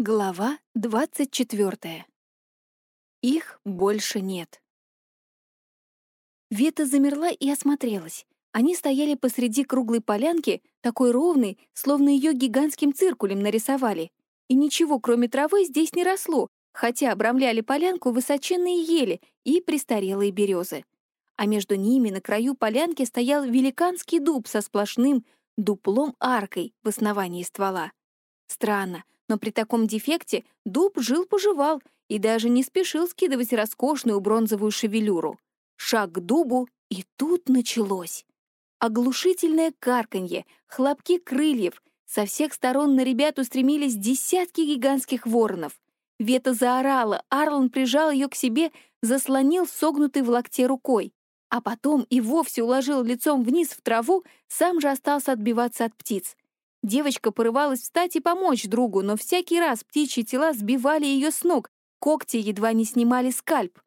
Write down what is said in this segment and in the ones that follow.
Глава 24. Их больше нет. Вета замерла и осмотрелась. Они стояли посреди круглой полянки, такой ровной, словно ее гигантским циркулем нарисовали. И ничего, кроме травы, здесь не росло, хотя обрамляли полянку высоченные ели и престарелые березы. А между ними на краю полянки стоял великанский дуб со сплошным дуплом-аркой в основании ствола. Странно, но при таком дефекте дуб жил-поживал и даже не спешил скидывать роскошную бронзовую шевелюру. Шаг к дубу, и тут началось. Оглушительное карканье, хлопки крыльев. Со всех сторон на ребят устремились десятки гигантских воронов. Вета заорала, Арлан прижал ее к себе, заслонил согнутой в локте рукой. А потом и вовсе уложил лицом вниз в траву, сам же остался отбиваться от птиц. Девочка порывалась встать и помочь другу, но всякий раз птичьи тела сбивали ее с ног, когти едва не снимали скальп.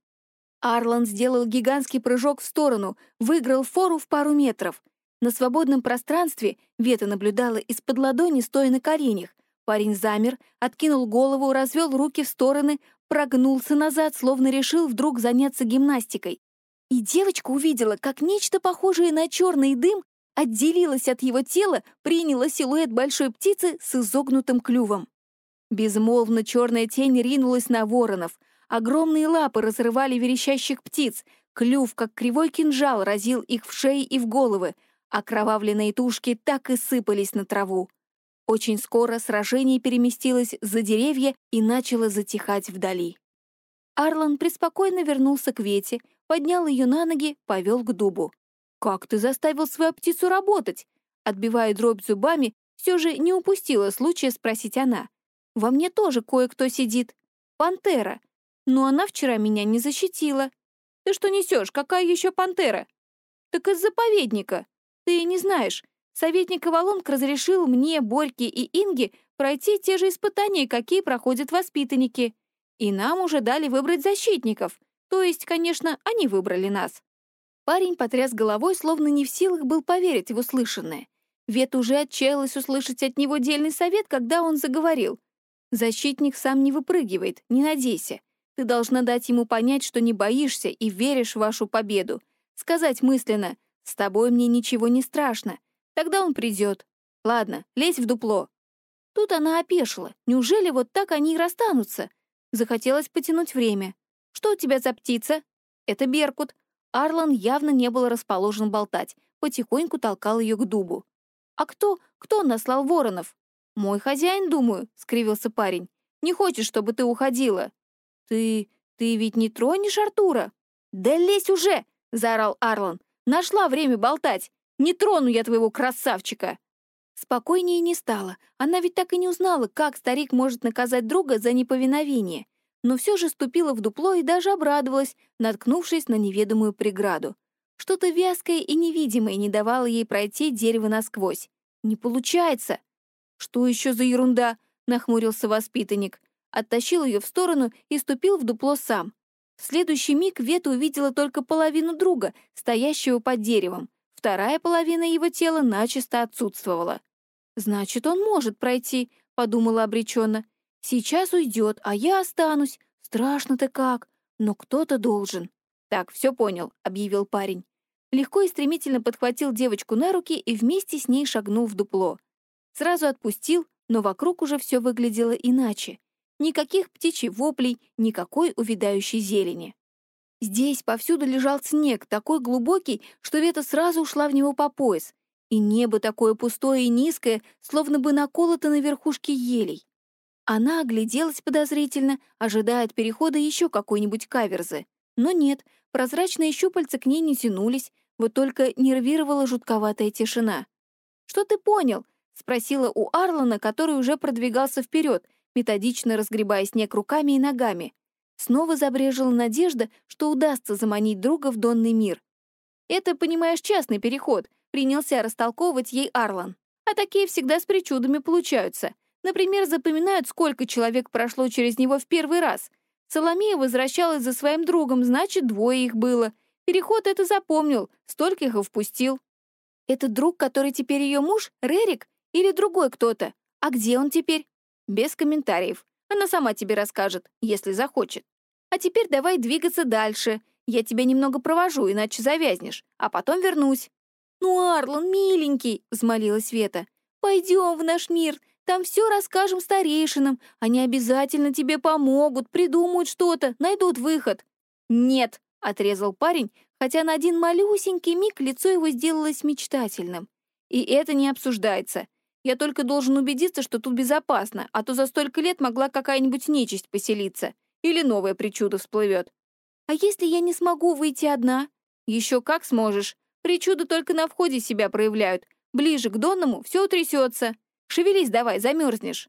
Арлан сделал гигантский прыжок в сторону, выиграл фору в пару метров. На свободном пространстве Вета наблюдала из-под ладони, стоя на коленях. Парень замер, откинул голову, развел руки в стороны, прогнулся назад, словно решил вдруг заняться гимнастикой. И девочка увидела, как нечто похожее на черный дым отделилась от его тела, приняла силуэт большой птицы с изогнутым клювом. Безмолвно черная тень ринулась на воронов. Огромные лапы разрывали верещащих птиц, клюв, как кривой кинжал, разил их в шеи и в головы, а кровавленные тушки так и сыпались на траву. Очень скоро сражение переместилось за деревья и начало затихать вдали. Арлан преспокойно вернулся к Вете, поднял ее на ноги, повел к дубу. «Как ты заставил свою птицу работать?» Отбивая дробь зубами, все же не упустила случая спросить она. «Во мне тоже кое-кто сидит. Пантера. Но она вчера меня не защитила». «Ты что несешь? Какая еще пантера?» «Так из заповедника. Ты не знаешь. Советник Авалонг разрешил мне, Борьке и Инге пройти те же испытания, какие проходят воспитанники. И нам уже дали выбрать защитников. То есть, конечно, они выбрали нас. Парень потряс головой, словно не в силах был поверить в услышанное. Вет уже отчаялась услышать от него дельный совет, когда он заговорил. «Защитник сам не выпрыгивает, не надейся. Ты должна дать ему понять, что не боишься и веришь в вашу победу. Сказать мысленно «С тобой мне ничего не страшно». Тогда он придет. Ладно, лезь в дупло». Тут она опешила. Неужели вот так они и расстанутся? Захотелось потянуть время. «Что у тебя за птица?» «Это Беркут. Арлан явно не был расположен болтать, потихоньку толкал ее к дубу. «А кто? Кто наслал воронов?» «Мой хозяин, думаю», — скривился парень. «Не хочет, чтобы ты уходила». «Ты... ты ведь не тронешь Артура?» «Да лезь уже!» — заорал Арлан. «Нашла время болтать! Не трону я твоего красавчика!» Спокойнее не стало. Она ведь так и не узнала, как старик может наказать друга за неповиновение но все же ступила в дупло и даже обрадовалась, наткнувшись на неведомую преграду. Что-то вязкое и невидимое не давало ей пройти дерево насквозь. «Не получается!» «Что еще за ерунда?» — нахмурился воспитанник. Оттащил ее в сторону и ступил в дупло сам. В следующий миг Вета увидела только половину друга, стоящего под деревом. Вторая половина его тела начисто отсутствовала. «Значит, он может пройти», — подумала обреченно. Сейчас уйдет, а я останусь. Страшно-то как. Но кто-то должен. Так, все понял, объявил парень. Легко и стремительно подхватил девочку на руки и вместе с ней шагнул в дупло. Сразу отпустил, но вокруг уже все выглядело иначе. Никаких птичьих воплей, никакой увядающей зелени. Здесь повсюду лежал снег, такой глубокий, что Вета сразу ушла в него по пояс. И небо такое пустое и низкое, словно бы наколото на верхушке елей. Она огляделась подозрительно, ожидая от перехода еще какой-нибудь каверзы. Но нет, прозрачные щупальца к ней не тянулись, вот только нервировала жутковатая тишина. «Что ты понял?» — спросила у Арлана, который уже продвигался вперед, методично разгребая снег руками и ногами. Снова забрежила надежда, что удастся заманить друга в донный мир. «Это, понимаешь, частный переход», — принялся растолковывать ей Арлан. «А такие всегда с причудами получаются. Например, запоминают, сколько человек прошло через него в первый раз. Соломея возвращалась за своим другом, значит, двое их было. Переход это запомнил, стольких и впустил. Этот друг, который теперь ее муж, Рерик или другой кто-то? А где он теперь? Без комментариев. Она сама тебе расскажет, если захочет. А теперь давай двигаться дальше. Я тебя немного провожу, иначе завязнешь, а потом вернусь». «Ну, Арлан, миленький», — взмолилась Вета, — «пойдем в наш мир, там все расскажем старейшинам. Они обязательно тебе помогут, придумают что-то, найдут выход». «Нет», — отрезал парень, хотя на один малюсенький миг лицо его сделалось мечтательным. «И это не обсуждается. Я только должен убедиться, что тут безопасно, а то за столько лет могла какая-нибудь нечисть поселиться. Или новое причуда всплывет. А если я не смогу выйти одна? Еще как сможешь. Причуды только на входе себя проявляют. Ближе к Донному все утрясется. Шевелись давай, замерзнешь.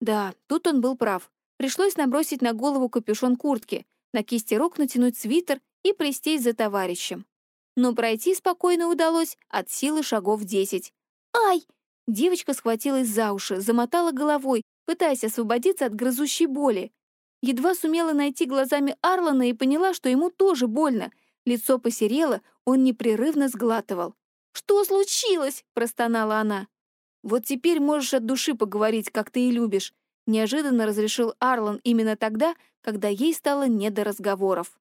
Да, тут он был прав. Пришлось набросить на голову капюшон куртки, на кисти рук натянуть свитер и плестись за товарищем. Но пройти спокойно удалось от силы шагов десять. «Ай!» Девочка схватилась за уши, замотала головой, пытаясь освободиться от грызущей боли. Едва сумела найти глазами Арлана и поняла, что ему тоже больно. Лицо посерело, он непрерывно сглатывал. «Что случилось?» — простонала она. «Вот теперь можешь от души поговорить, как ты и любишь», — неожиданно разрешил Арлан именно тогда, когда ей стало не до разговоров.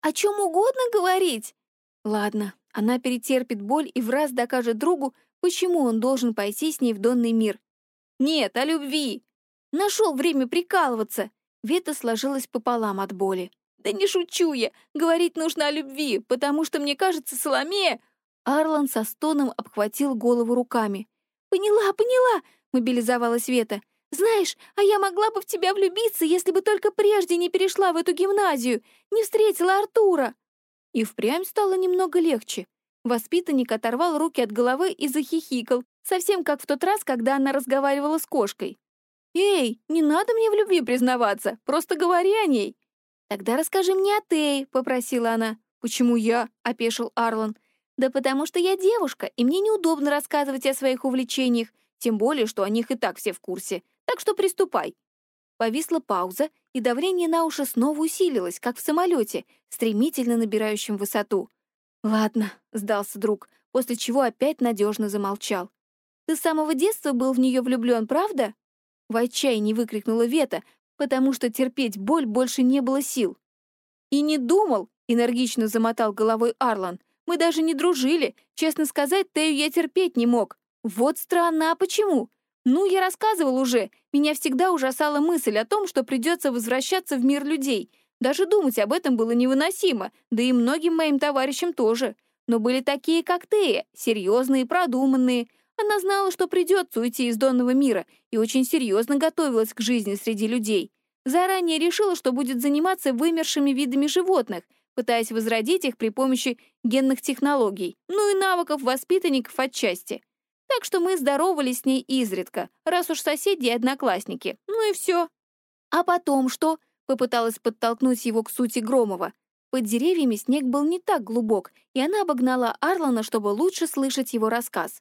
«О чем угодно говорить?» «Ладно, она перетерпит боль и в раз докажет другу, Почему он должен пойти с ней в донный мир? Нет, о любви. Нашел время прикалываться. Вета сложилась пополам от боли. Да не шучу я. Говорить нужно о любви, потому что, мне кажется, Соломея... Арлан со стоном обхватил голову руками. «Поняла, поняла!» — мобилизовалась Вета. «Знаешь, а я могла бы в тебя влюбиться, если бы только прежде не перешла в эту гимназию, не встретила Артура!» И впрямь стало немного легче. Воспитанник оторвал руки от головы и захихикал, совсем как в тот раз, когда она разговаривала с кошкой. «Эй, не надо мне в любви признаваться, просто говори о ней». «Тогда расскажи мне о Тее», — попросила она. «Почему я?» — опешил Арлан. «Да потому что я девушка, и мне неудобно рассказывать о своих увлечениях, тем более, что о них и так все в курсе. Так что приступай». Повисла пауза, и давление на уши снова усилилось, как в самолете, стремительно набирающем высоту. «Ладно», — сдался друг, после чего опять надежно замолчал. «Ты с самого детства был в нее влюблен, правда?» В отчаянии выкрикнула Вета, потому что терпеть боль больше не было сил. «И не думал», — энергично замотал головой Арлан. «Мы даже не дружили. Честно сказать, Тею я терпеть не мог. Вот странно, а почему? Ну, я рассказывал уже. Меня всегда ужасала мысль о том, что придется возвращаться в мир людей. Даже думать об этом было невыносимо, да и многим моим товарищам тоже. Но были такие, как ты, серьезные, продуманные. Она знала, что придется уйти из донного мира, и очень серьезно готовилась к жизни среди людей. Заранее решила, что будет заниматься вымершими видами животных, пытаясь возродить их при помощи генных технологий, ну и навыков воспитанников отчасти. Так что мы здоровались с ней изредка, раз уж соседи и одноклассники. Ну и все. А потом что? Попыталась подтолкнуть его к сути Громова. Под деревьями снег был не так глубок, и она обогнала Арлана, чтобы лучше слышать его рассказ.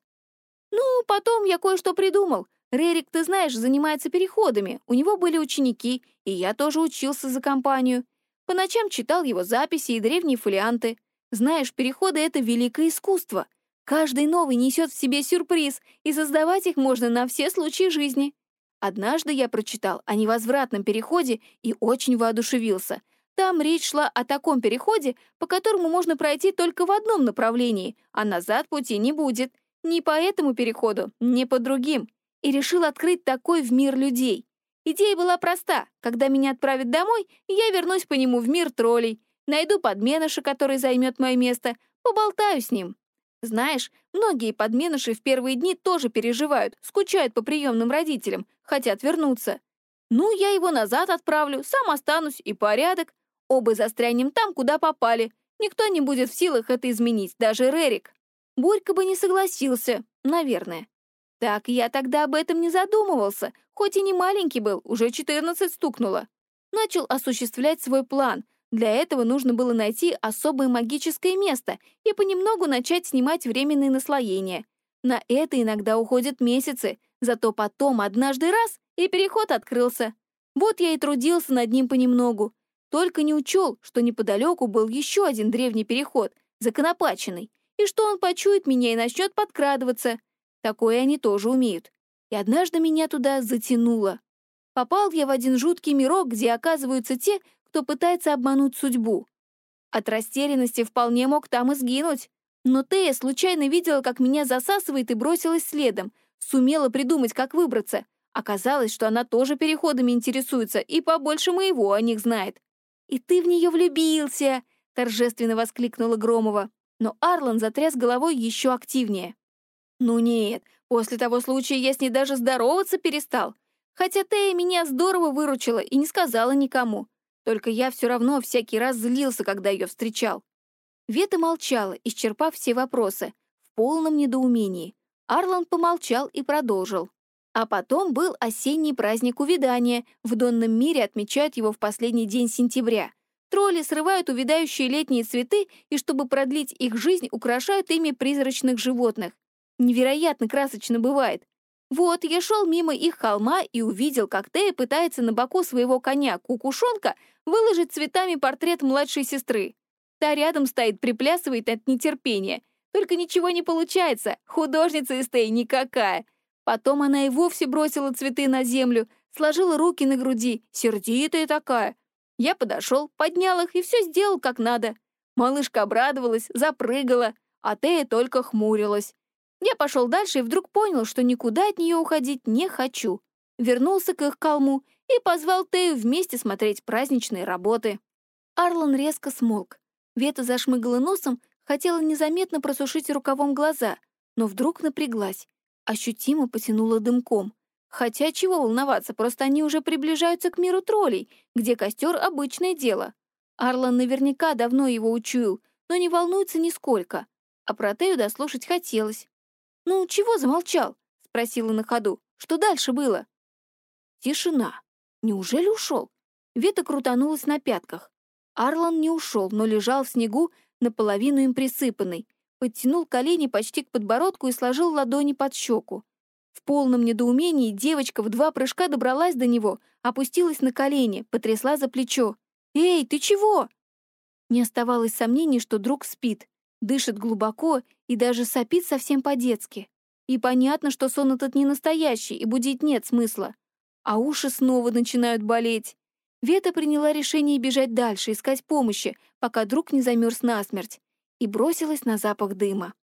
«Ну, потом я кое-что придумал. Рерик, ты знаешь, занимается переходами. У него были ученики, и я тоже учился за компанию. По ночам читал его записи и древние фолианты. Знаешь, переходы — это великое искусство. Каждый новый несет в себе сюрприз, и создавать их можно на все случаи жизни. Однажды я прочитал о невозвратном переходе и очень воодушевился. Там речь шла о таком переходе, по которому можно пройти только в одном направлении, а назад пути не будет. Ни по этому переходу, ни по другим. И решил открыть такой в мир людей. Идея была проста. Когда меня отправят домой, я вернусь по нему в мир троллей. Найду подменыша, который займет мое место, поболтаю с ним. Знаешь, многие подменыши в первые дни тоже переживают, скучают по приемным родителям, хотят вернуться. Ну, я его назад отправлю, сам останусь, и порядок. Оба застрянем там, куда попали. Никто не будет в силах это изменить, даже Рерик. Борька бы не согласился, наверное. Так я тогда об этом не задумывался, хоть и не маленький был, уже 14 стукнуло. Начал осуществлять свой план. Для этого нужно было найти особое магическое место и понемногу начать снимать временные наслоения. На это иногда уходят месяцы, Зато потом однажды раз, и переход открылся. Вот я и трудился над ним понемногу. Только не учел, что неподалеку был еще один древний переход, законопаченный, и что он почует меня и начнет подкрадываться. Такое они тоже умеют. И однажды меня туда затянуло. Попал я в один жуткий мирок, где оказываются те, кто пытается обмануть судьбу. От растерянности вполне мог там и сгинуть. Но Тея случайно видела, как меня засасывает и бросилась следом. Сумела придумать, как выбраться. Оказалось, что она тоже переходами интересуется и побольше моего о них знает. «И ты в нее влюбился!» — торжественно воскликнула Громова. Но Арлан затряс головой еще активнее. «Ну нет, после того случая я с ней даже здороваться перестал. Хотя Тея меня здорово выручила и не сказала никому. Только я все равно всякий раз злился, когда ее встречал. Вета молчала, исчерпав все вопросы, в полном недоумении. Арлан помолчал и продолжил. А потом был осенний праздник увядания, в Донном мире отмечают его в последний день сентября. Тролли срывают увядающие летние цветы и, чтобы продлить их жизнь, украшают ими призрачных животных. Невероятно красочно бывает. Вот, я шел мимо их холма и увидел, как Тея пытается на боку своего коня Кукушонка выложить цветами портрет младшей сестры. Та рядом стоит, приплясывает от нетерпения. Только ничего не получается, художница из Теи никакая. Потом она и вовсе бросила цветы на землю, сложила руки на груди, сердитая такая. Я подошел, поднял их и все сделал как надо. Малышка обрадовалась, запрыгала, а Тея только хмурилась. Я пошел дальше и вдруг понял, что никуда от нее уходить не хочу. Вернулся к их калму и позвал Тею вместе смотреть праздничные работы. Арлан резко смолк. Вета зашмыгала носом, хотела незаметно просушить рукавом глаза, но вдруг напряглась. Ощутимо потянула дымком. Хотя чего волноваться, просто они уже приближаются к миру троллей, где костер — обычное дело. Арлан наверняка давно его учуял, но не волнуется нисколько. А про Тею дослушать хотелось. «Ну, чего замолчал?» — спросила на ходу. «Что дальше было?» Тишина. Неужели ушел? Вета крутанулась на пятках. Арлан не ушел, но лежал в снегу, наполовину им присыпанный, подтянул колени почти к подбородку и сложил ладони под щеку. В полном недоумении девочка в два прыжка добралась до него, опустилась на колени, потрясла за плечо. «Эй, ты чего?» Не оставалось сомнений, что друг спит, дышит глубоко и даже сопит совсем по-детски. И понятно, что сон этот не настоящий, и будить нет смысла. А уши снова начинают болеть. Вета приняла решение бежать дальше, искать помощи, пока друг не замерз насмерть, и бросилась на запах дыма.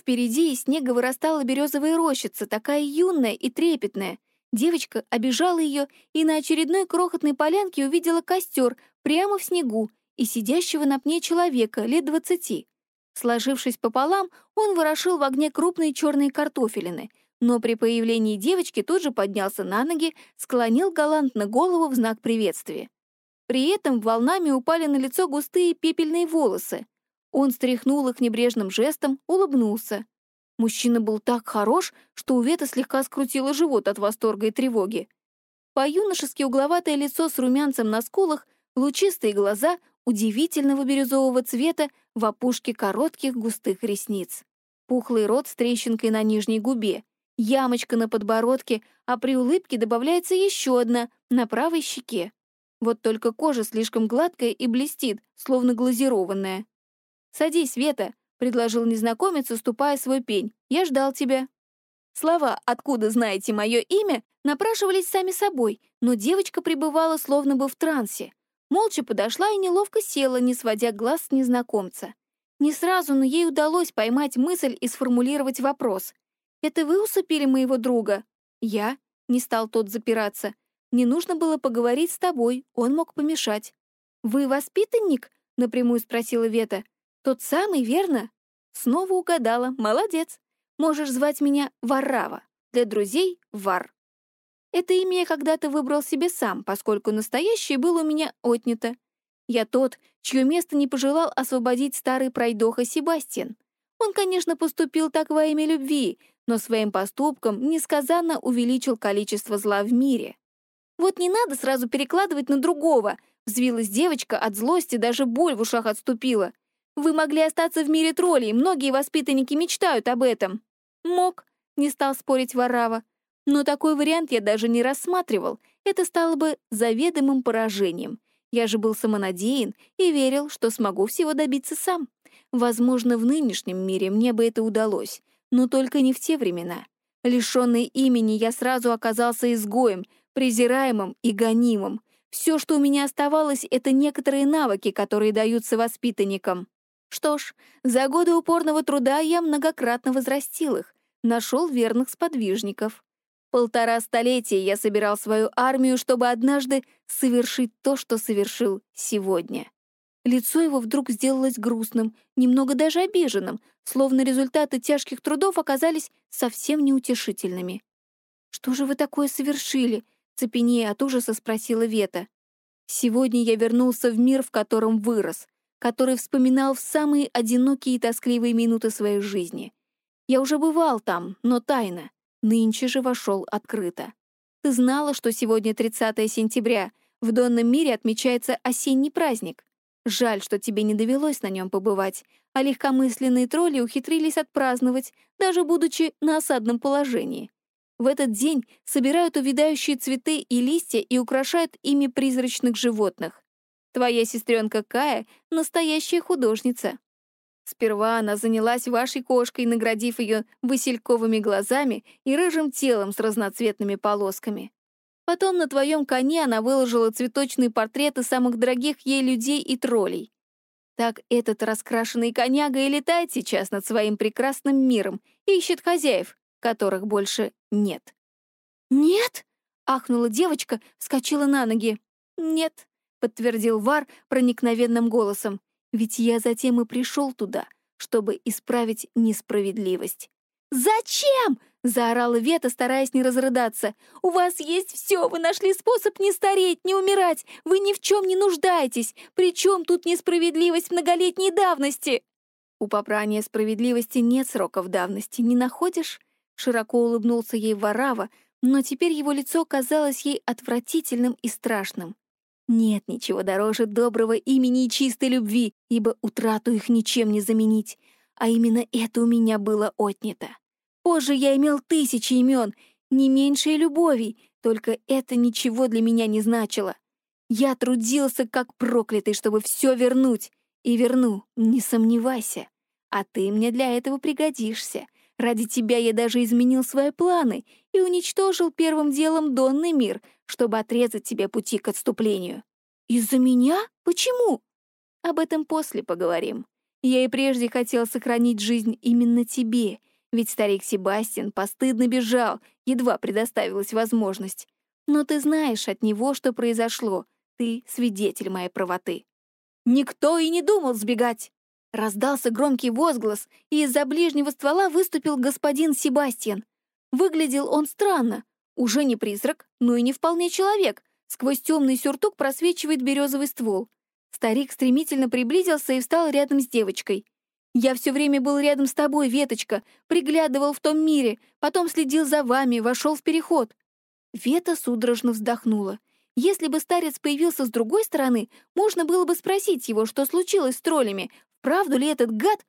Впереди из снега вырастала березовая рощица, такая юная и трепетная. Девочка обижала ее и на очередной крохотной полянке увидела костер прямо в снегу и сидящего на пне человека лет двадцати. Сложившись пополам, он ворошил в огне крупные черные картофелины, но при появлении девочки тут же поднялся на ноги, склонил галантно голову в знак приветствия. При этом волнами упали на лицо густые пепельные волосы. Он стряхнул их небрежным жестом, улыбнулся. Мужчина был так хорош, что у Веты слегка скрутило живот от восторга и тревоги. По-юношески угловатое лицо с румянцем на скулах, лучистые глаза, удивительного бирюзового цвета в опушке коротких густых ресниц. Пухлый рот с трещинкой на нижней губе, ямочка на подбородке, а при улыбке добавляется еще одна на правой щеке. Вот только кожа слишком гладкая и блестит, словно глазированная. «Садись, Вета», — предложил незнакомец, уступая свой пень. «Я ждал тебя». Слова «откуда знаете мое имя» напрашивались сами собой, но девочка пребывала словно бы в трансе. Молча подошла и неловко села, не сводя глаз с незнакомца. Не сразу, но ей удалось поймать мысль и сформулировать вопрос. «Это вы усыпили моего друга?» «Я?» — не стал тот запираться. «Не нужно было поговорить с тобой, он мог помешать». «Вы воспитанник?» — напрямую спросила Вета. «Тот самый, верно?» Снова угадала. Молодец. Можешь звать меня Варрава. Для друзей — Вар. Это имя я когда-то выбрал себе сам, поскольку настоящее было у меня отнято. Я тот, чье место не пожелал освободить старый пройдоха Себастьян. Он, конечно, поступил так во имя любви, но своим поступком несказанно увеличил количество зла в мире. «Вот не надо сразу перекладывать на другого», — взвилась девочка, от злости даже боль в ушах отступила. «Вы могли остаться в мире троллей, многие воспитанники мечтают об этом». «Мог», — не стал спорить Варава. Но такой вариант я даже не рассматривал. Это стало бы заведомым поражением. Я же был самонадеян и верил, что смогу всего добиться сам. Возможно, в нынешнем мире мне бы это удалось, но только не в те времена. Лишенный имени, я сразу оказался изгоем, презираемым и гонимым. Все, что у меня оставалось, это некоторые навыки, которые даются воспитанникам. Что ж, за годы упорного труда я многократно возрастил их, нашел верных сподвижников. Полтора столетия я собирал свою армию, чтобы однажды совершить то, что совершил сегодня. Лицо его вдруг сделалось грустным, немного даже обиженным, словно результаты тяжких трудов оказались совсем неутешительными. «Что же вы такое совершили?» — цепенея от ужаса спросила Вета. «Сегодня я вернулся в мир, в котором вырос, который вспоминал в самые одинокие и тоскливые минуты своей жизни. Я уже бывал там, но тайно. Нынче же вошел открыто. Ты знала, что сегодня 30 сентября, в Донном мире отмечается осенний праздник. Жаль, что тебе не довелось на нем побывать, а легкомысленные тролли ухитрились отпраздновать, даже будучи на осадном положении. В этот день собирают увядающие цветы и листья и украшают ими призрачных животных. Твоя сестренка Кая — настоящая художница. Сперва она занялась вашей кошкой, наградив ее васильковыми глазами и рыжим телом с разноцветными полосками. Потом на твоем коне она выложила цветочные портреты самых дорогих ей людей и троллей. Так этот раскрашенный коняга и летает сейчас над своим прекрасным миром и ищет хозяев, которых больше нет. «Нет?» — ахнула девочка, вскочила на ноги. «Нет», — подтвердил Вар проникновенным голосом. «Ведь я затем и пришел туда, чтобы исправить несправедливость». «Зачем?» — заорала Вета, стараясь не разрыдаться. «У вас есть все, вы нашли способ не стареть, не умирать, вы ни в чем не нуждаетесь. Причем тут несправедливость многолетней давности?» «У попрания справедливости нет сроков давности, не находишь?» Широко улыбнулся ей Варава, но теперь его лицо казалось ей отвратительным и страшным. Нет ничего дороже доброго имени и чистой любви, ибо утрату их ничем не заменить. А именно это у меня было отнято. Позже я имел тысячи имен, не меньше любовей, только это ничего для меня не значило. Я трудился как проклятый, чтобы все вернуть. И верну, не сомневайся. А ты мне для этого пригодишься. Ради тебя я даже изменил свои планы и уничтожил первым делом Донный мир, чтобы отрезать тебе пути к отступлению. Из-за меня? Почему? Об этом после поговорим. Я и прежде хотел сохранить жизнь именно тебе, ведь старик Себастьян постыдно бежал, едва предоставилась возможность. Но ты знаешь от него, что произошло. Ты свидетель моей правоты. Никто и не думал сбегать. Раздался громкий возглас, и из-за ближнего ствола выступил господин Себастьян. Выглядел он странно. Уже не призрак, но и не вполне человек. Сквозь темный сюртук просвечивает березовый ствол. Старик стремительно приблизился и встал рядом с девочкой. «Я все время был рядом с тобой, Веточка, приглядывал в том мире, потом следил за вами, вошел в переход». Вета судорожно вздохнула. Если бы старец появился с другой стороны, можно было бы спросить его, что случилось с троллями, Правду ли этот гад?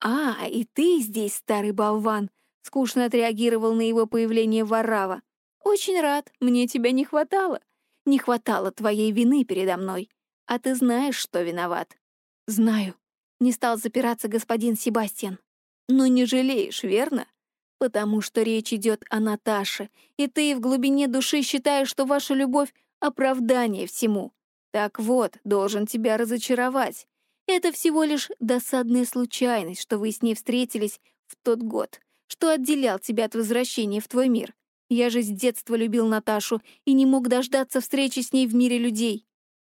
А, и ты здесь, старый болван, скучно отреагировал на его появление Варава. Очень рад, мне тебя не хватало. Не хватало твоей вины передо мной. А ты знаешь, что виноват. Знаю. Не стал запираться господин Себастьян. Но не жалеешь, верно? Потому что речь идет о Наташе, и ты в глубине души считаешь, что ваша любовь — оправдание всему. Так вот, должен тебя разочаровать. Это всего лишь досадная случайность, что вы с ней встретились в тот год, что отделял тебя от возвращения в твой мир. Я же с детства любил Наташу и не мог дождаться встречи с ней в мире людей.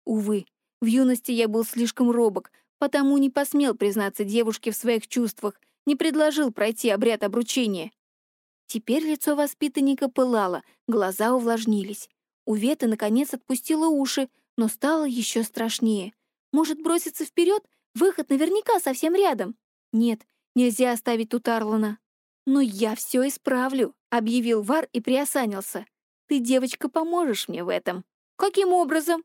Увы, в юности я был слишком робок, потому не посмел признаться девушке в своих чувствах, не предложил пройти обряд обручения. Теперь лицо воспитанника пылало, глаза увлажнились. У Веты, наконец, отпустила уши, но стало еще страшнее — может, броситься вперед? Выход наверняка совсем рядом. Нет, нельзя оставить тут Арлана. «Но я все исправлю», — объявил Вар и приосанился. «Ты, девочка, поможешь мне в этом». «Каким образом?»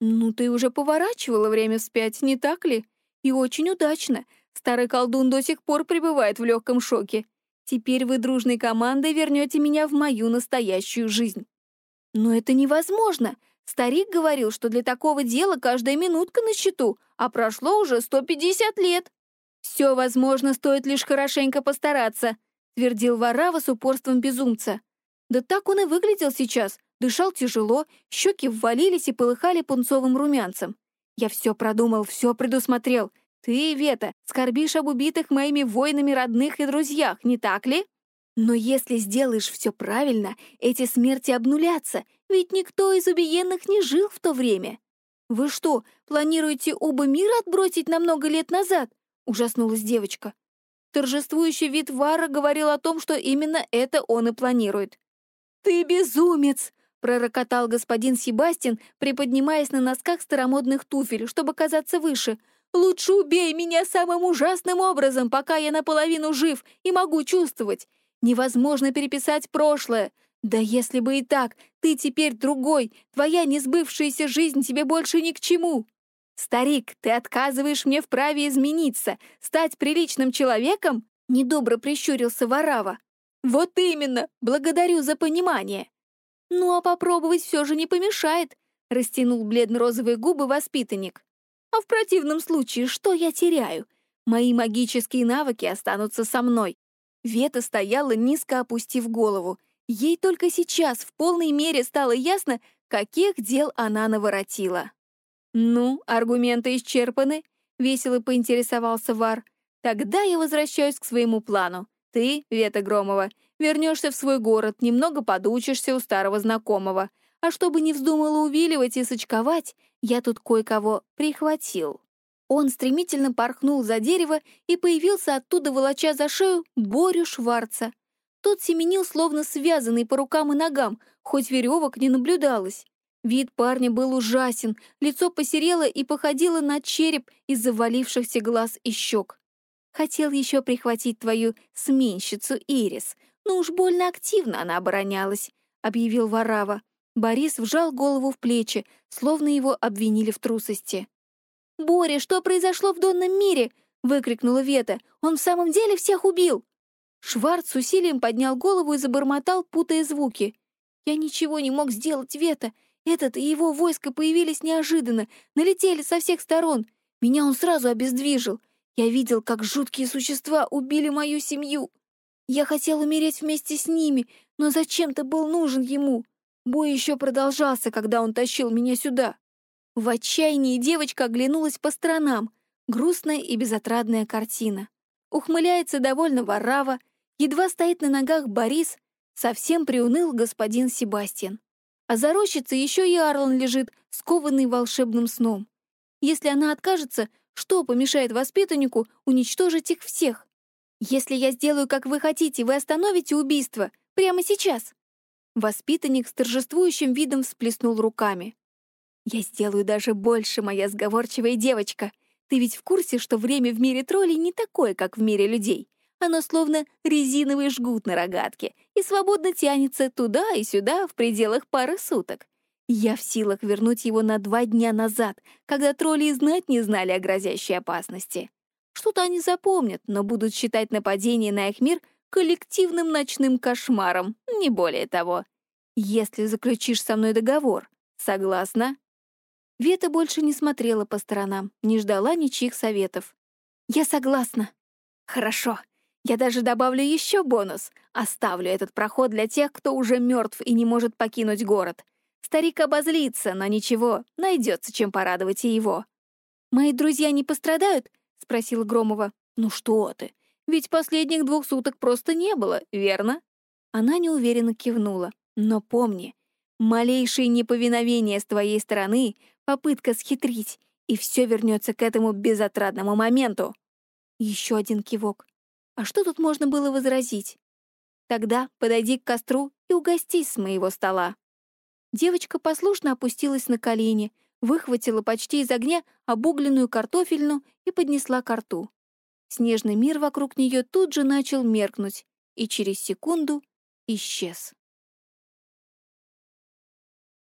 «Ну, ты уже поворачивала время вспять, не так ли? И очень удачно. Старый колдун до сих пор пребывает в легком шоке. Теперь вы дружной командой вернете меня в мою настоящую жизнь». «Но это невозможно. Старик говорил, что для такого дела каждая минутка на счету, а прошло уже 150 лет. «Все возможно, стоит лишь хорошенько постараться», — твердил Варава с упорством безумца. Да так он и выглядел сейчас, Дышал тяжело, щеки ввалились и полыхали пунцовым румянцем. Я все продумал, все предусмотрел. Ты, Вета, скорбишь об убитых моими воинами родных и друзьях, не так ли? Но если сделаешь все правильно, эти смерти обнулятся, ведь никто из убиенных не жил в то время. Вы что, планируете оба мира отбросить на много лет назад? Ужаснулась девочка. Торжествующий вид Вара говорил о том, что именно это он и планирует. «Ты безумец!» — пророкотал господин Себастьян, приподнимаясь на носках старомодных туфель, чтобы казаться выше. «Лучше убей меня самым ужасным образом, пока я наполовину жив и могу чувствовать. Невозможно переписать прошлое. Да если бы и так, ты теперь другой, твоя несбывшаяся жизнь тебе больше ни к чему. Старик, ты отказываешь мне в праве измениться, стать приличным человеком?» Недобро прищурился Варава. «Вот именно! Благодарю за понимание!» «Ну а попробовать все же не помешает», — растянул бледно-розовые губы воспитанник. «А в противном случае что я теряю? Мои магические навыки останутся со мной». Вета стояла, низко опустив голову. Ей только сейчас в полной мере стало ясно, каких дел она наворотила. «Ну, аргументы исчерпаны», — весело поинтересовался Вар. «Тогда я возвращаюсь к своему плану. Ты, Вета Громова, вернешься в свой город, немного подучишься у старого знакомого. А чтобы не вздумала увиливать и сочковать, я тут кое-кого прихватил». Он стремительно порхнул за дерево и появился оттуда, волоча за шею, Борю Шварца. Тот семенил, словно связанный по рукам и ногам, хоть веревок не наблюдалось. Вид парня был ужасен, лицо посерело и походило на череп из завалившихся глаз и щек. Хотел еще прихватить твою сменщицу Ирис, но уж больно активно она оборонялась», — объявил Варава. Борис вжал голову в плечи, словно его обвинили в трусости. «Боря, что произошло в Донном мире?» — выкрикнула Вета. «Он в самом деле всех убил!» Шварц с усилием поднял голову и забормотал, путая звуки. «Я ничего не мог сделать, Вета. Этот и его войско появились неожиданно, налетели со всех сторон. Меня он сразу обездвижил. Я видел, как жуткие существа убили мою семью. Я хотел умереть вместе с ними, но зачем-то был нужен ему. Бой еще продолжался, когда он тащил меня сюда. В отчаянии девочка оглянулась по сторонам. Грустная и безотрадная картина. Ухмыляется довольно Варава, едва стоит на ногах Борис, совсем приуныл господин Себастьян. А за рощицей еще и Арлан лежит, скованный волшебным сном. Если она откажется, что помешает воспитаннику уничтожить их всех? Если я сделаю, как вы хотите, вы остановите убийство прямо сейчас?» Воспитанник с торжествующим видом всплеснул руками. «Я сделаю даже больше, моя сговорчивая девочка. Ты ведь в курсе, что время в мире троллей не такое, как в мире людей. Оно словно резиновый жгут на рогатке и свободно тянется туда и сюда в пределах пары суток. Я в силах вернуть его на два дня назад, когда тролли и знать не знали о грозящей опасности. Что-то они запомнят, но будут считать нападение на их мир коллективным ночным кошмаром, не более того. Если заключишь со мной договор, согласна?» Вета больше не смотрела по сторонам, не ждала ничьих советов. «Я согласна». «Хорошо. Я даже добавлю еще бонус. Оставлю этот проход для тех, кто уже мертв и не может покинуть город. Старик обозлится, но ничего, найдется чем порадовать и его. «Мои друзья не пострадают?» — спросила Громова. «Ну что ты, ведь последних двух суток просто не было, верно?» Она неуверенно кивнула. «Но помни, малейшее неповиновение с твоей стороны — попытка схитрить, и все вернется к этому безотрадному моменту». Еще один кивок. А что тут можно было возразить? Тогда подойди к костру и угостись с моего стола. Девочка послушно опустилась на колени, выхватила почти из огня обугленную картофельну и поднесла ко рту. Снежный мир вокруг нее тут же начал меркнуть и через секунду исчез.